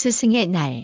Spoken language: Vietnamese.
스승의 날